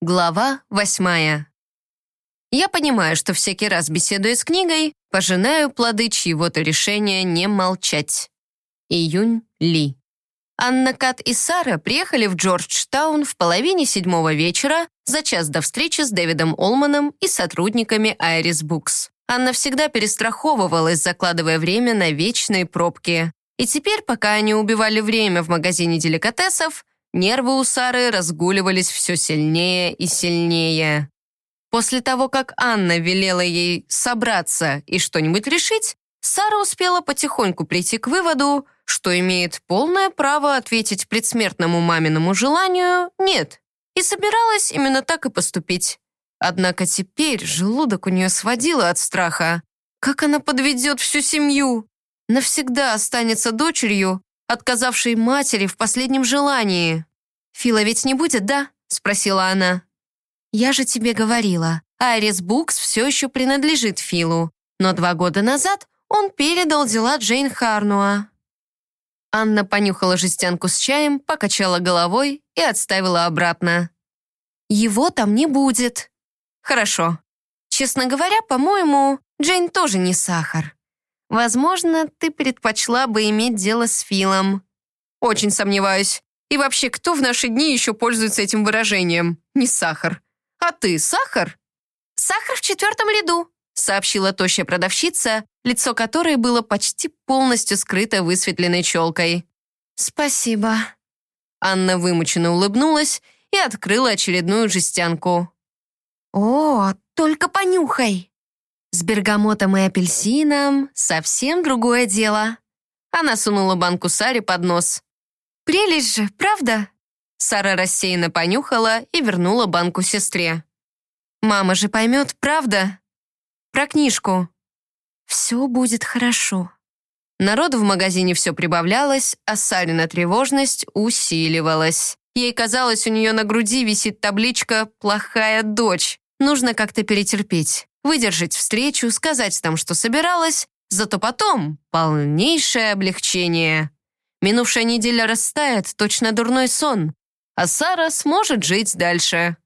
Глава восьмая. Я понимаю, что всякий раз, беседуя с книгой, пожинаю плоды чьего-то решения не молчать. Июнь Ли. Анна Кат и Сара приехали в Джорджтаун в половине седьмого вечера за час до встречи с Дэвидом Олманом и сотрудниками Айрис Букс. Анна всегда перестраховывалась, закладывая время на вечные пробки. И теперь, пока они убивали время в магазине деликатесов, нервы у Сары разгуливались все сильнее и сильнее. После того, как Анна велела ей собраться и что-нибудь решить, Сара успела потихоньку прийти к выводу, что имеет полное право ответить предсмертному маминому желанию «нет», и собиралась именно так и поступить. Однако теперь желудок у нее сводило от страха. Как она подведет всю семью? Навсегда останется дочерью, отказавшей матери в последнем желании. «Фила ведь не будет, да?» — спросила она. «Я же тебе говорила, Айрис Букс все еще принадлежит Филу, но два года назад он передал дела Джейн Харнуа». Анна понюхала жестянку с чаем, покачала головой и отставила обратно. «Его там не будет». «Хорошо. Честно говоря, по-моему, Джейн тоже не сахар. Возможно, ты предпочла бы иметь дело с Филом». «Очень сомневаюсь. И вообще, кто в наши дни еще пользуется этим выражением? Не сахар. А ты сахар?» «Сахар в четвертом ряду», сообщила тощая продавщица, лицо которой было почти полностью скрыто высветленной челкой. «Спасибо». Анна вымученно улыбнулась и открыла очередную жестянку. «О, только понюхай!» С бергамотом и апельсином совсем другое дело. Она сунула банку Саре под нос. «Прелесть же, правда?» Сара рассеянно понюхала и вернула банку сестре. «Мама же поймет, правда?» Про книжку. Все будет хорошо. Народу в магазине все прибавлялось, а Сарина тревожность усиливалась. Ей казалось, у нее на груди висит табличка «Плохая дочь». Нужно как-то перетерпеть, выдержать встречу, сказать там, что собиралась, зато потом полнейшее облегчение. Минувшая неделя растает, точно дурной сон, а Сара сможет жить дальше.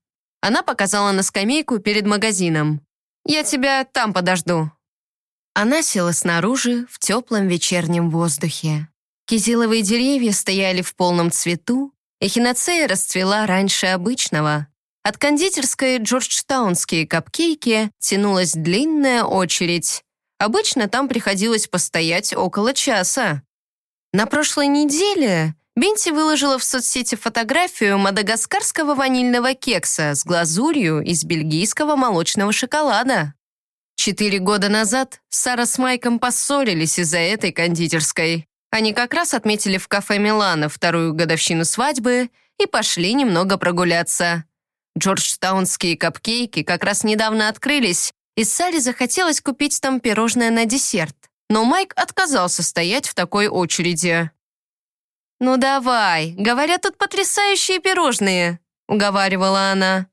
Она показала на скамейку перед магазином. Я тебя там подожду». Она села снаружи в теплом вечернем воздухе. Кизиловые деревья стояли в полном цвету, эхиноцея расцвела раньше обычного. От кондитерской джорджтаунские капкейки тянулась длинная очередь. Обычно там приходилось постоять около часа. На прошлой неделе Бенти выложила в соцсети фотографию мадагаскарского ванильного кекса с глазурью из бельгийского молочного шоколада. Четыре года назад Сара с Майком поссорились из-за этой кондитерской. Они как раз отметили в кафе Милана вторую годовщину свадьбы и пошли немного прогуляться. Джорджтаунские капкейки как раз недавно открылись, и Саре захотелось купить там пирожное на десерт. Но Майк отказался стоять в такой очереди. «Ну давай, говорят, тут потрясающие пирожные», — уговаривала она.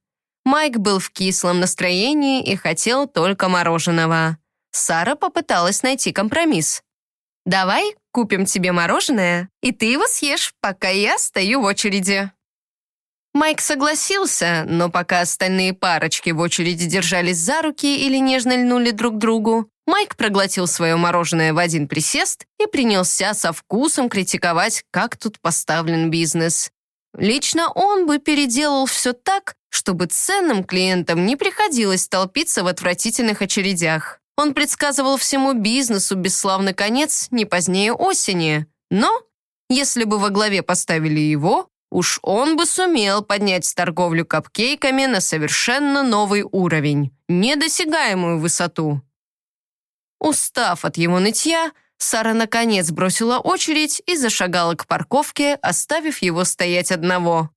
Майк был в кислом настроении и хотел только мороженого. Сара попыталась найти компромисс. «Давай купим тебе мороженое, и ты его съешь, пока я стою в очереди». Майк согласился, но пока остальные парочки в очереди держались за руки или нежно льнули друг другу, Майк проглотил свое мороженое в один присест и принялся со вкусом критиковать, как тут поставлен бизнес. Лично он бы переделал все так, чтобы ценным клиентам не приходилось толпиться в отвратительных очередях. Он предсказывал всему бизнесу бесславный конец не позднее осени. Но, если бы во главе поставили его, уж он бы сумел поднять торговлю капкейками на совершенно новый уровень, недосягаемую высоту. Устав от его нытья, Сара наконец бросила очередь и зашагала к парковке, оставив его стоять одного.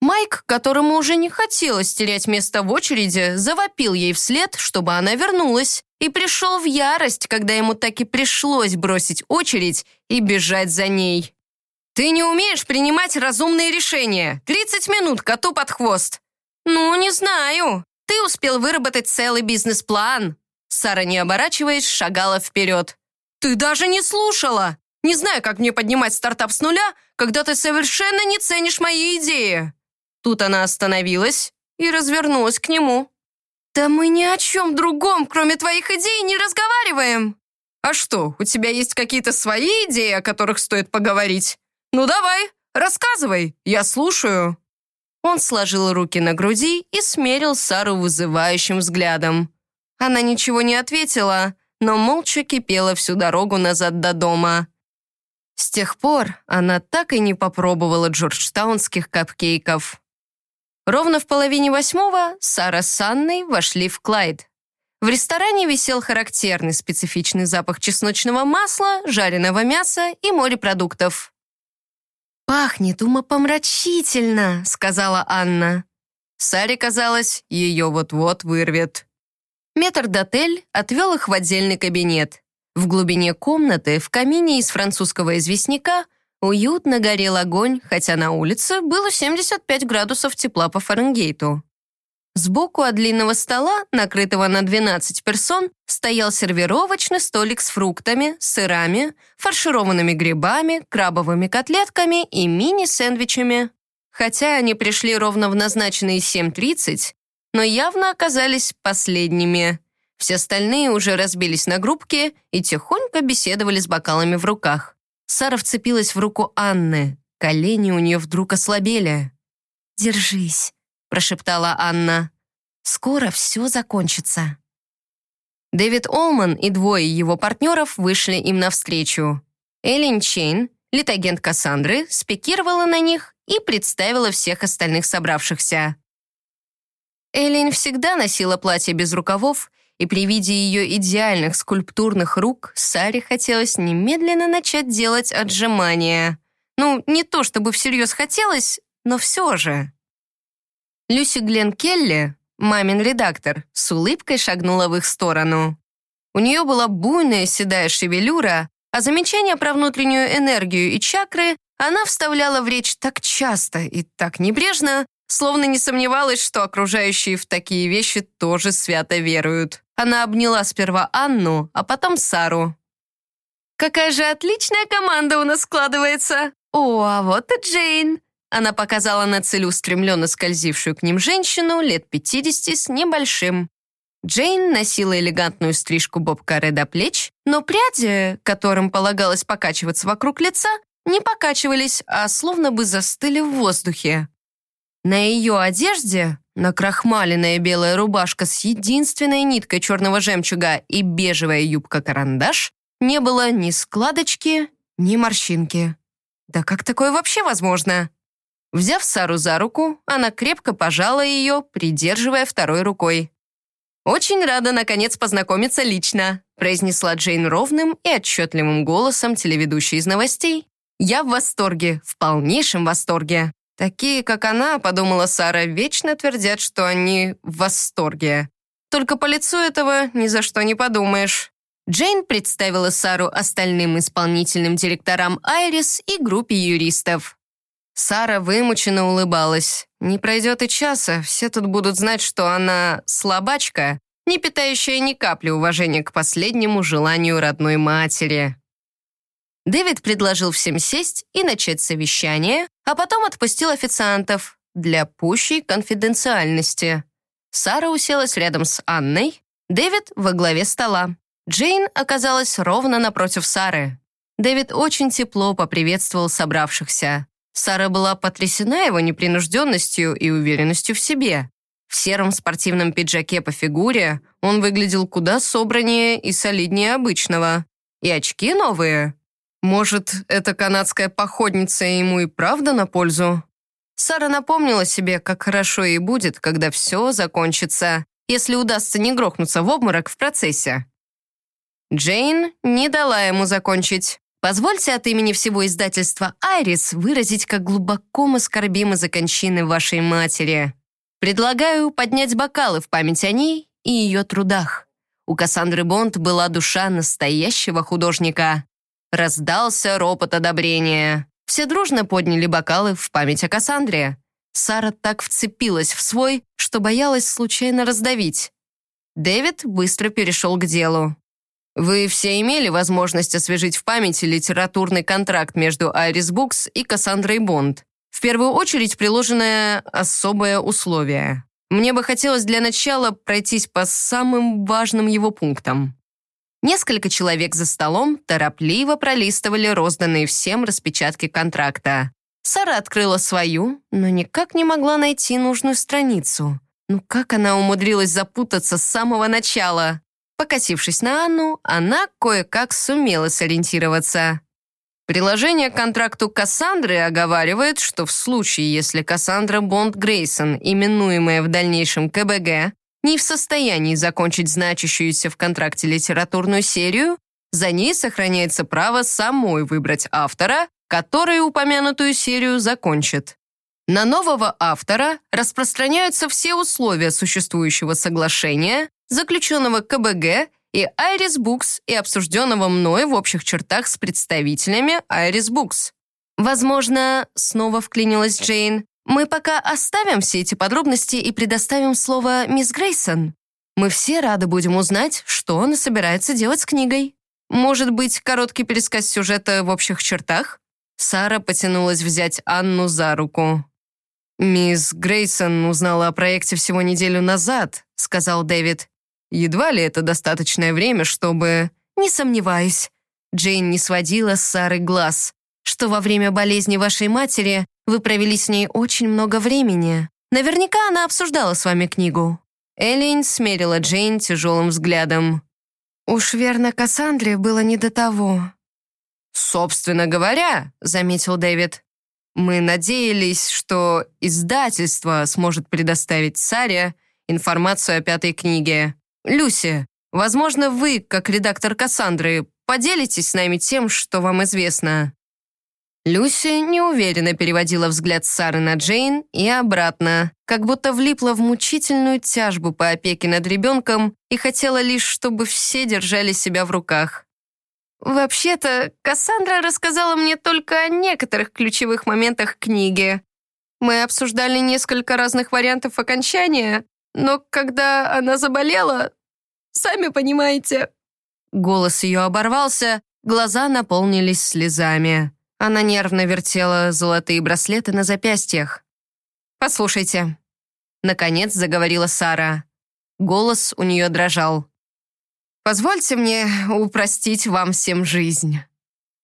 Майк, которому уже не хотелось терять место в очереди, завопил ей вслед, чтобы она вернулась, и пришел в ярость, когда ему так и пришлось бросить очередь и бежать за ней. «Ты не умеешь принимать разумные решения. 30 минут коту под хвост». «Ну, не знаю. Ты успел выработать целый бизнес-план. Сара, не оборачиваясь, шагала вперед. «Ты даже не слушала! Не знаю, как мне поднимать стартап с нуля, когда ты совершенно не ценишь мои идеи!» Тут она остановилась, и развернулась к нему. «Да мы ни о чем другом, кроме твоих идей, не разговариваем!» «А что, у тебя есть какие-то свои идеи, о которых стоит поговорить? Ну давай, рассказывай, я слушаю». Он сложил руки на груди и смерил Сару вызывающим взглядом. Она ничего не ответила, но молча кипела всю дорогу назад до дома. С тех пор она так и не попробовала джорджтаунских капкейков. Ровно в половине восьмого Сара с Анной вошли в Клайд. В ресторане висел характерный специфичный запах чесночного масла, жареного мяса и морепродуктов. «Пахнет умопомрачительно», — сказала Анна. Саре казалось, ее вот-вот вырвет. Метрдотель отвел их в отдельный кабинет. В глубине комнаты, в камине из французского известняка, уютно горел огонь, хотя на улице было 75 градусов тепла по Фаренгейту. Сбоку от длинного стола, накрытого на 12 персон, стоял сервировочный столик с фруктами, сырами, фаршированными грибами, крабовыми котлетками и мини-сэндвичами. Хотя они пришли ровно в назначенные 7.30, но явно оказались последними. Все остальные уже разбились на группки и тихонько беседовали с бокалами в руках. Сара вцепилась в руку Анны. Колени у нее вдруг ослабели. «Держись», прошептала Анна. «Скоро все закончится». Дэвид Олман и двое его партнеров вышли им навстречу. Эллен Чейн, литагент Кассандры, спикировала на них и представила всех остальных собравшихся. Эллен всегда носила платье без рукавов, и при виде ее идеальных скульптурных рук Саре хотелось немедленно начать делать отжимания. Ну, не то чтобы всерьез хотелось, но все же. Люси Глен Келли, мамин редактор, с улыбкой шагнула в их сторону. У нее была буйная седая шевелюра, а замечания про внутреннюю энергию и чакры она вставляла в речь так часто и так небрежно, словно не сомневалась, что окружающие в такие вещи тоже свято веруют. Она обняла сперва Анну, а потом Сару. «Какая же отличная команда у нас складывается! О, а вот и Джейн! Она показала на целеустремленно скользившую к ним женщину лет 50 с небольшим. Джейн носила элегантную стрижку боб-каре до плеч, но пряди, которым полагалось покачиваться вокруг лица, не покачивались, а словно бы застыли в воздухе. На ее одежде накрахмаленная белая рубашка с единственной ниткой черного жемчуга и бежевая юбка-карандаш не было ни складочки, ни морщинки. Да как такое вообще возможно? Взяв Сару за руку, она крепко пожала ее, придерживая второй рукой. «Очень рада, наконец, познакомиться лично», произнесла Джейн ровным и отчетливым голосом телеведущей из новостей. «Я в восторге, в полнейшем восторге». Такие, как она, подумала Сара, вечно твердят, что они в восторге. Только по лицу этого ни за что не подумаешь. Джейн представила Сару остальным исполнительным директорам Айрис и группе юристов. Сара вымученно улыбалась. Не пройдет и часа, все тут будут знать, что она слабачка, не питающая ни капли уважения к последнему желанию родной матери. Дэвид предложил всем сесть и начать совещание, а потом отпустил официантов для пущей конфиденциальности. Сара уселась рядом с Анной, Дэвид во главе стола. Джейн оказалась ровно напротив Сары. Дэвид очень тепло поприветствовал собравшихся. Сара была потрясена его непринужденностью и уверенностью в себе. В сером спортивном пиджаке по фигуре он выглядел куда собраннее и солиднее обычного. И очки новые. Может, эта канадская походница ему и правда на пользу? Сара напомнила себе, как хорошо ей будет, когда все закончится, если удастся не грохнуться в обморок в процессе. Джейн не дала ему закончить. Позвольте от имени всего издательства «Айрис» выразить, как глубоко мы скорбим из-за кончины вашей матери. Предлагаю поднять бокалы в память о ней и ее трудах. У Кассандры Бонд была душа настоящего художника. Раздался ропот одобрения. Все дружно подняли бокалы в память о Кассандре. Сара так вцепилась в свой, что боялась случайно раздавить. Дэвид быстро перешел к делу. Вы все имели возможность освежить в памяти литературный контракт между Айрис Букс и Кассандрой Бонд. В первую очередь приложенное особое условие. Мне бы хотелось для начала пройтись по самым важным его пунктам». Несколько человек за столом торопливо пролистывали розданные всем распечатки контракта. Сара открыла свою, но никак не могла найти нужную страницу. Ну как она умудрилась запутаться с самого начала? Покосившись на Анну, она кое-как сумела сориентироваться. Приложение к контракту Кассандры оговаривает, что в случае, если Кассандра Бонд Грейсон, именуемая в дальнейшем КБГ, не в состоянии закончить значащуюся в контракте литературную серию, за ней сохраняется право самой выбрать автора, который упомянутую серию закончит. На нового автора распространяются все условия существующего соглашения, заключенного КБГ и Iris Books и обсужденного мной в общих чертах с представителями Iris Books. Возможно, снова вклинилась Джейн, мы пока оставим все эти подробности и предоставим слово мисс Грейсон. Мы все рады будем узнать, что она собирается делать с книгой. Может быть, короткий пересказ сюжета в общих чертах? Сара потянулась взять Анну за руку. «Мисс Грейсон узнала о проекте всего неделю назад», — сказал Дэвид. «Едва ли это достаточное время, чтобы...» «Не сомневаюсь». Джейн не сводила с Сары глаз, что во время болезни вашей матери вы провели с ней очень много времени. Наверняка она обсуждала с вами книгу». Эллин смерила Джейн тяжелым взглядом. «Уж верно, Кассандре было не до того». «Собственно говоря», — заметил Дэвид, мы надеялись, что издательство сможет предоставить Саре информацию о пятой книге. Люси, возможно, вы, как редактор Кассандры, поделитесь с нами тем, что вам известно». Люси неуверенно переводила взгляд Сары на Джейн и обратно, как будто влипла в мучительную тяжбу по опеке над ребенком и хотела лишь, чтобы все держали себя в руках. «Вообще-то, Кассандра рассказала мне только о некоторых ключевых моментах книги. Мы обсуждали несколько разных вариантов окончания, но когда она заболела, сами понимаете...» Голос ее оборвался, глаза наполнились слезами. Она нервно вертела золотые браслеты на запястьях. «Послушайте», — наконец заговорила Сара. Голос у нее дрожал. Позвольте мне упростить вам всем жизнь».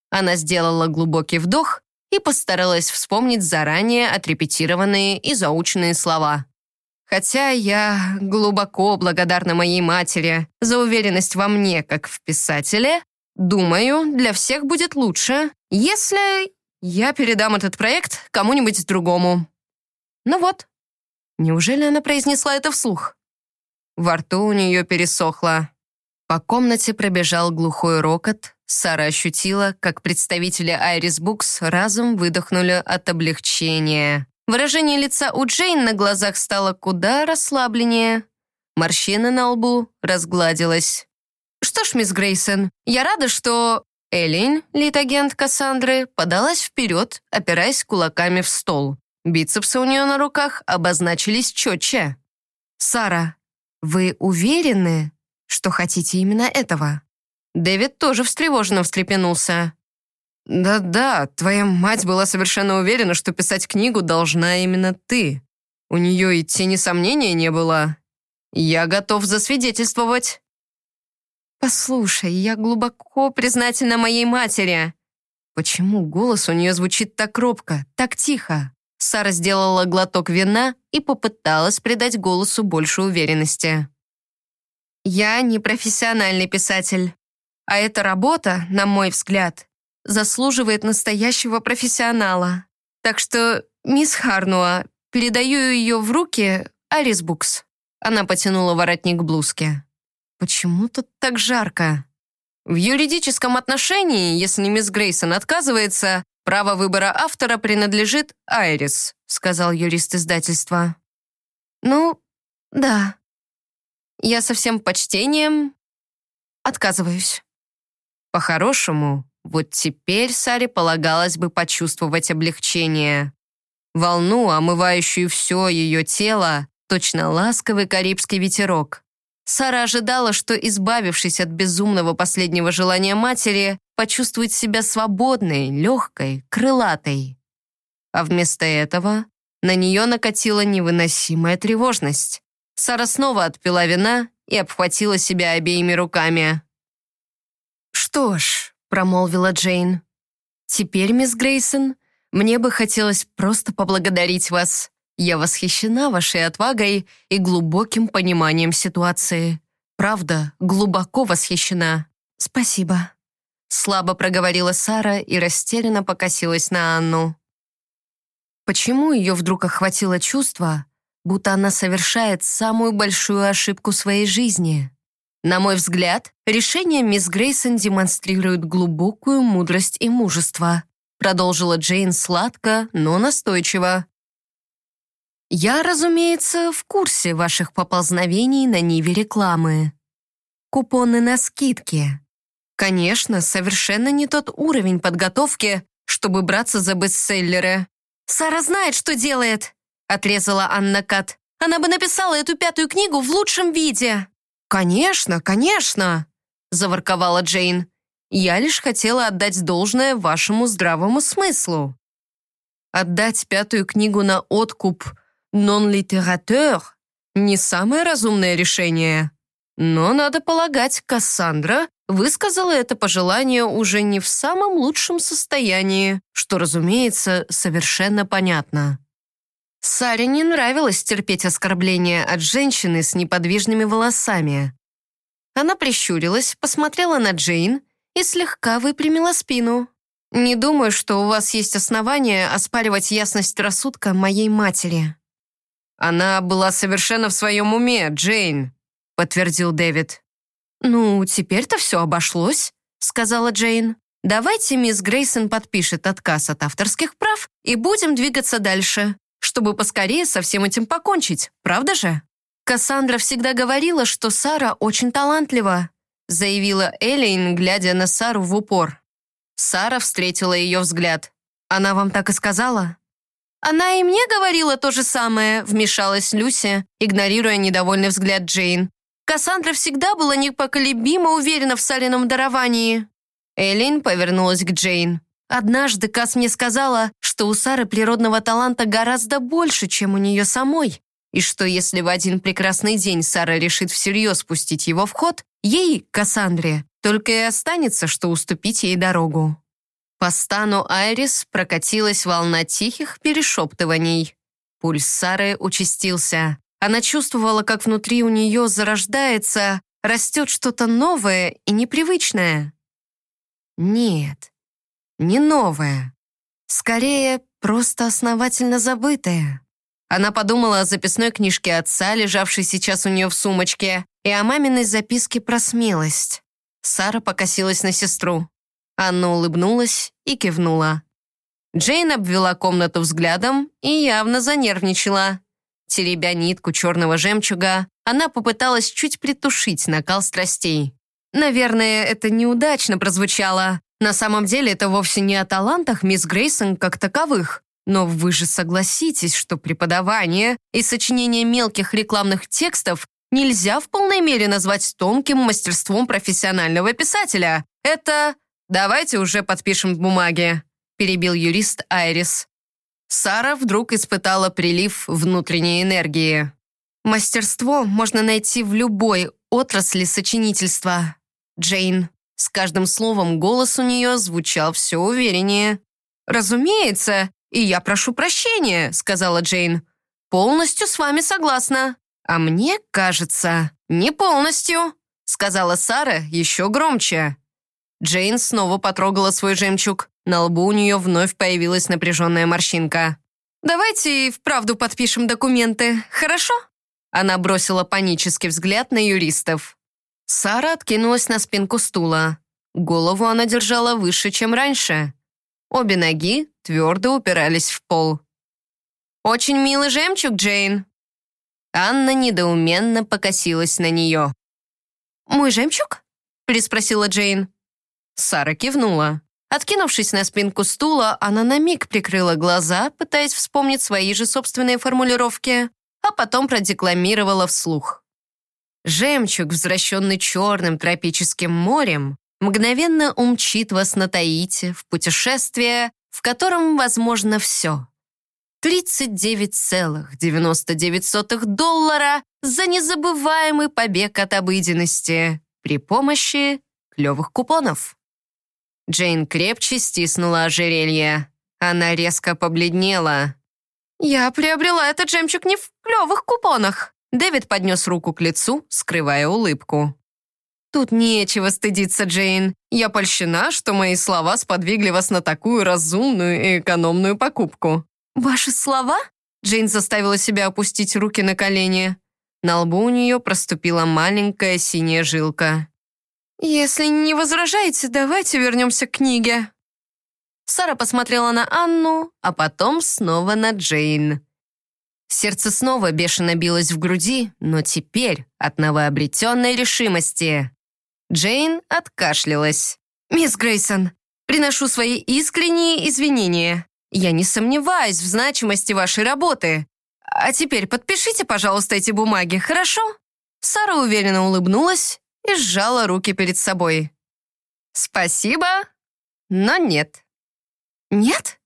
Она сделала глубокий вдох и постаралась вспомнить заранее отрепетированные и заученные слова. Хотя я глубоко благодарна моей матери за уверенность во мне, как в писателе, думаю, для всех будет лучше, если я передам этот проект кому-нибудь другому. Ну вот. Неужели она произнесла это вслух? Во рту у нее пересохло. По комнате пробежал глухой рокот. Сара ощутила, как представители Айрис Букс разом выдохнули от облегчения. Выражение лица у Джейн на глазах стало куда расслабленнее. Морщина на лбу разгладилась. «Что ж, мисс Грейсон, я рада, что...» Эллин, литагент Кассандры, подалась вперед, опираясь кулаками в стол. Бицепсы у нее на руках обозначились четче. «Сара, вы уверены?» что хотите именно этого». Дэвид тоже встревоженно встрепенулся. «Да-да, твоя мать была совершенно уверена, что писать книгу должна именно ты. У нее и тени сомнения не было. Я готов засвидетельствовать». «Послушай, я глубоко признательна моей матери». Почему голос у нее звучит так робко, так тихо? Сара сделала глоток вина и попыталась придать голосу больше уверенности. Я не профессиональный писатель. А эта работа, на мой взгляд, заслуживает настоящего профессионала. Так что, мисс Харнуа, передаю ее в руки Арис Букс. Она потянула воротник блузки. Почему тут так жарко? В юридическом отношении, если мисс Грейсон отказывается, право выбора автора принадлежит Айрис, сказал юрист издательства. Ну, да, я со всем почтением отказываюсь. По-хорошему, вот теперь Саре полагалось бы почувствовать облегчение. Волну, омывающую все ее тело, точно ласковый карибский ветерок. Сара ожидала, что, избавившись от безумного последнего желания матери, почувствует себя свободной, легкой, крылатой. А вместо этого На нее накатила невыносимая тревожность. Сара снова отпила вина и обхватила себя обеими руками. «Что ж», — промолвила Джейн, «теперь, мисс Грейсон, мне бы хотелось просто поблагодарить вас. Я восхищена вашей отвагой и глубоким пониманием ситуации. Правда, глубоко восхищена. Спасибо». Слабо проговорила Сара и растерянно покосилась на Анну. Почему ее вдруг охватило чувство, будто она совершает самую большую ошибку своей жизни? На мой взгляд, решение мисс Грейсон демонстрирует глубокую мудрость и мужество, продолжила Джейн сладко, но настойчиво. Я, разумеется, в курсе ваших поползновений на ниве рекламы. Купоны на скидки. Конечно, совершенно не тот уровень подготовки, чтобы браться за бестселлеры. «Сара знает, что делает», — отрезала Анна Кат. «Она бы написала эту пятую книгу в лучшем виде». «Конечно, конечно», — заворковала Джейн. «Я лишь хотела отдать должное вашему здравому смыслу». Отдать пятую книгу на откуп «нон-литератер» — не самое разумное решение. Но, надо полагать, Кассандра высказала это пожелание уже не в самом лучшем состоянии, что, разумеется, совершенно понятно. Саре не нравилось терпеть оскорбления от женщины с неподвижными волосами. Она прищурилась, посмотрела на Джейн и слегка выпрямила спину. «Не думаю, что у вас есть основания оспаривать ясность рассудка моей матери». «Она была совершенно в своем уме, Джейн», подтвердил Дэвид. «Ну, теперь-то все обошлось», — сказала Джейн. «Давайте мисс Грейсон подпишет отказ от авторских прав и будем двигаться дальше, чтобы поскорее со всем этим покончить, правда же?» «Кассандра всегда говорила, что Сара очень талантлива», заявила Элейн, глядя на Сару в упор. Сара встретила ее взгляд. «Она вам так и сказала?» «Она и мне говорила то же самое», вмешалась Люся, игнорируя недовольный взгляд Джейн. Кассандра всегда была непоколебимо уверена в Салином даровании. Элин повернулась к Джейн. Однажды Кас мне сказала, что у Сары природного таланта гораздо больше, чем у нее самой, и что если в один прекрасный день Сара решит всерьез пустить его в ход, ей, Кассандре, только и останется, что уступить ей дорогу. По стану Айрис прокатилась волна тихих перешептываний. Пульс Сары участился. Она чувствовала, как внутри у нее зарождается, растет что-то новое и непривычное. Нет, не новое. Скорее, просто основательно забытое. Она подумала о записной книжке отца, лежавшей сейчас у нее в сумочке, и о маминой записке про смелость. Сара покосилась на сестру. Анна улыбнулась и кивнула. Джейн обвела комнату взглядом и явно занервничала. Теребя нитку черного жемчуга, она попыталась чуть притушить накал страстей. Наверное, это неудачно прозвучало. На самом деле это вовсе не о талантах мисс Грейсон как таковых. Но вы же согласитесь, что преподавание и сочинение мелких рекламных текстов нельзя в полной мере назвать тонким мастерством профессионального писателя. Это... Давайте уже подпишем бумаги, перебил юрист Айрис. Сара вдруг испытала прилив внутренней энергии. Мастерство можно найти в любой отрасли сочинительства. Джейн. С каждым словом голос у нее звучал все увереннее. «Разумеется, и я прошу прощения», — сказала Джейн. «Полностью с вами согласна». «А мне кажется, не полностью», — сказала Сара еще громче. Джейн снова потрогала свой жемчуг. На лбу у нее вновь появилась напряженная морщинка. «Давайте вправду подпишем документы, хорошо?» Она бросила панический взгляд на юристов. Сара откинулась на спинку стула. Голову она держала выше, чем раньше. Обе ноги твердо упирались в пол. «Очень милый жемчуг, Джейн!» Анна недоуменно покосилась на нее. «Мой жемчуг?» — переспросила Джейн. Сара кивнула. Откинувшись на спинку стула, она на миг прикрыла глаза, пытаясь вспомнить свои же собственные формулировки, а потом продекламировала вслух. «Жемчуг, возвращенный черным тропическим морем, мгновенно умчит вас на Таите в путешествие, в котором возможно все. 39,99 доллара за незабываемый побег от обыденности при помощи клевых купонов. Джейн крепче стиснула ожерелье. Она резко побледнела. «Я приобрела этот жемчуг не в клевых купонах!» Дэвид поднес руку к лицу, скрывая улыбку. «Тут нечего стыдиться, Джейн. Я польщена, что мои слова сподвигли вас на такую разумную и экономную покупку». «Ваши слова?» Джейн заставила себя опустить руки на колени. На лбу у нее проступила маленькая синяя жилка. «Если не возражаете, давайте вернемся к книге». Сара посмотрела на Анну, а потом снова на Джейн. Сердце снова бешено билось в груди, но теперь от новообретенной решимости. Джейн откашлялась. «Мисс Грейсон, приношу свои искренние извинения. Я не сомневаюсь в значимости вашей работы. А теперь подпишите, пожалуйста, эти бумаги, хорошо?» Сара уверенно улыбнулась и сжала руки перед собой. «Спасибо, но нет». «Нет?»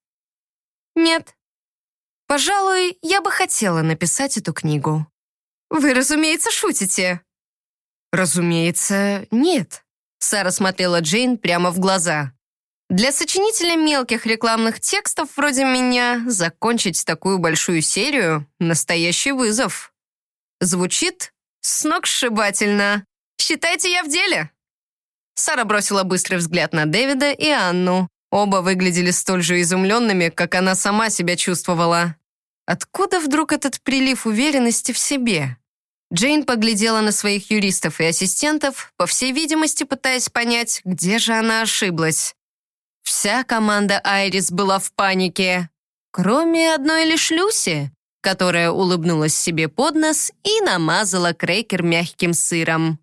«Нет. Пожалуй, я бы хотела написать эту книгу». «Вы, разумеется, шутите». «Разумеется, нет». Сара смотрела Джейн прямо в глаза. Для сочинителя мелких рекламных текстов вроде меня закончить такую большую серию — настоящий вызов. Звучит сногсшибательно. Считайте, я в деле. Сара бросила быстрый взгляд на Дэвида и Анну. Оба выглядели столь же изумленными, как она сама себя чувствовала. Откуда вдруг этот прилив уверенности в себе? Джейн поглядела на своих юристов и ассистентов, по всей видимости пытаясь понять, где же она ошиблась. Вся команда Айрис была в панике, кроме одной лишь Люси, которая улыбнулась себе под нос и намазала крекер мягким сыром.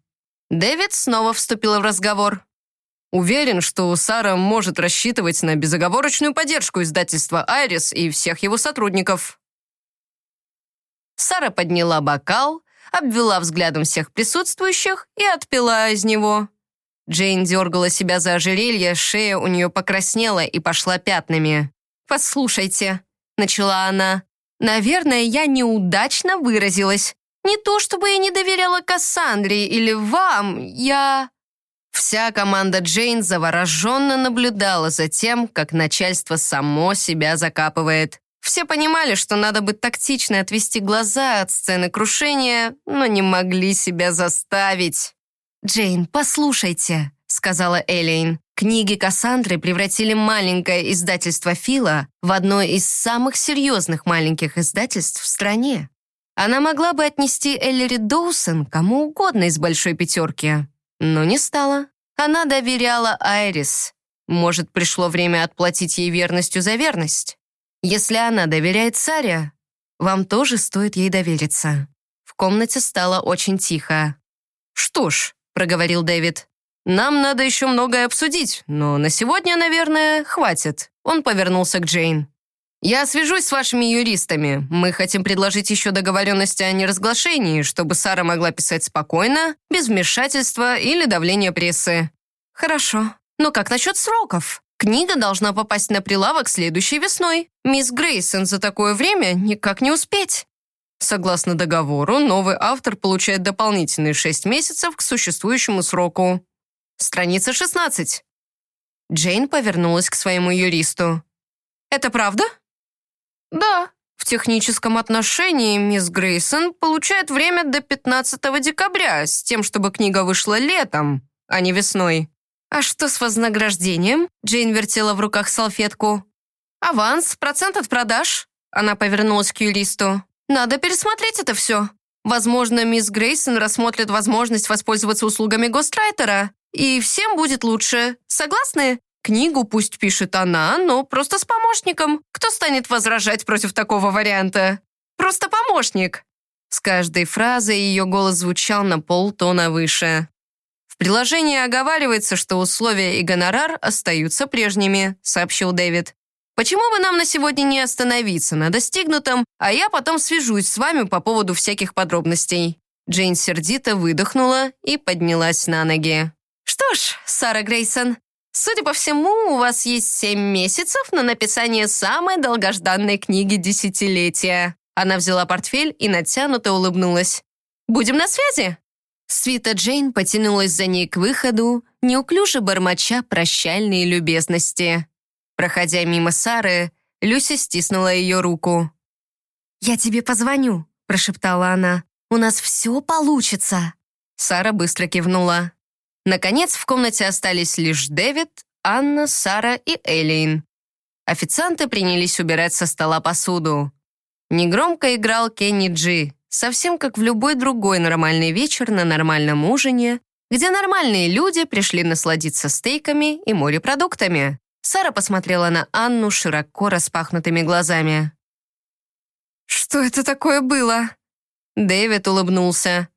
Дэвид снова вступил в разговор. Уверен, что Сара может рассчитывать на безоговорочную поддержку издательства «Айрис» и всех его сотрудников. Сара подняла бокал, обвела взглядом всех присутствующих и отпила из него. Джейн дергала себя за ожерелье, шея у нее покраснела и пошла пятнами. «Послушайте», — начала она, «наверное, я неудачно выразилась. Не то, чтобы я не доверяла Кассандре или вам, я...» Вся команда Джейн завороженно наблюдала за тем, как начальство само себя закапывает. Все понимали, что надо бы тактично отвести глаза от сцены крушения, но не могли себя заставить. «Джейн, послушайте», — сказала Элейн. Книги Кассандры превратили маленькое издательство Фила в одно из самых серьезных маленьких издательств в стране. Она могла бы отнести Эллири Доусон кому угодно из большой пятерки, но не стала. Она доверяла Айрис. Может, пришло время отплатить ей верностью за верность? Если она доверяет Саре, вам тоже стоит ей довериться. В комнате стало очень тихо. «Что ж», — проговорил Дэвид. «Нам надо еще многое обсудить, но на сегодня, наверное, хватит». Он повернулся к Джейн. «Я свяжусь с вашими юристами. Мы хотим предложить еще договоренности о неразглашении, чтобы Сара могла писать спокойно, без вмешательства или давления прессы». «Хорошо. Но как насчет сроков? Книга должна попасть на прилавок следующей весной. Мисс Грейсон за такое время никак не успеть». Согласно договору, новый автор получает дополнительные 6 месяцев к существующему сроку. Страница 16. Джейн повернулась к своему юристу. «Это правда?» «Да. В техническом отношении мисс Грейсон получает время до 15 декабря с тем, чтобы книга вышла летом, а не весной». «А что с вознаграждением?» Джейн вертела в руках салфетку. «Аванс, процент от продаж». Она повернулась к юристу. Надо пересмотреть это все. Возможно, мисс Грейсон рассмотрит возможность воспользоваться услугами гострайтера, и всем будет лучше. Согласны? Книгу пусть пишет она, но просто с помощником. Кто станет возражать против такого варианта? Просто помощник. С каждой фразой ее голос звучал на полтона выше. В приложении оговаривается, что условия и гонорар остаются прежними, сообщил Дэвид. Почему бы нам на сегодня не остановиться на достигнутом, а я потом свяжусь с вами по поводу всяких подробностей?» Джейн сердито выдохнула и поднялась на ноги. «Что ж, Сара Грейсон, Судя по всему, у вас есть семь месяцев на написание самой долгожданной книги десятилетия». Она взяла портфель и натянуто улыбнулась. «Будем на связи?» Свита Джейн потянулась за ней к выходу, неуклюже бормоча прощальные любезности. Проходя мимо Сары, Люся стиснула ее руку. «Я тебе позвоню», — прошептала она. «У нас все получится». Сара быстро кивнула. Наконец, в комнате остались лишь Дэвид, Анна, Сара и Элейн. Официанты принялись убирать со стола посуду. Негромко играл Кенни Джи, совсем как в любой другой нормальный вечер на нормальном ужине, где нормальные люди пришли насладиться стейками и морепродуктами. Сара посмотрела на Анну широко распахнутыми глазами. «Что это такое было?» Дэвид улыбнулся.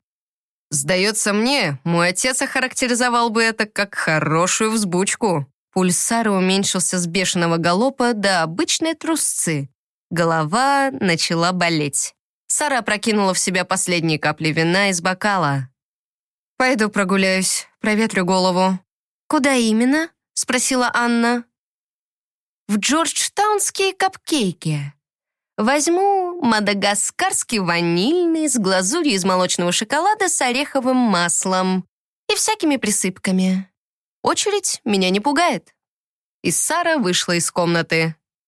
«Сдается мне, мой отец охарактеризовал бы это как хорошую взбучку». Пульс Сары уменьшился с бешеного галопа до обычной трусцы. Голова начала болеть. Сара прокинула в себя последние капли вина из бокала. «Пойду прогуляюсь, проветрю голову». «Куда именно?» — спросила Анна. «В Джорджтаунские капкейки. Возьму мадагаскарский ванильный с глазурью из молочного шоколада с ореховым маслом и всякими присыпками. Очередь меня не пугает». И Сара вышла из комнаты.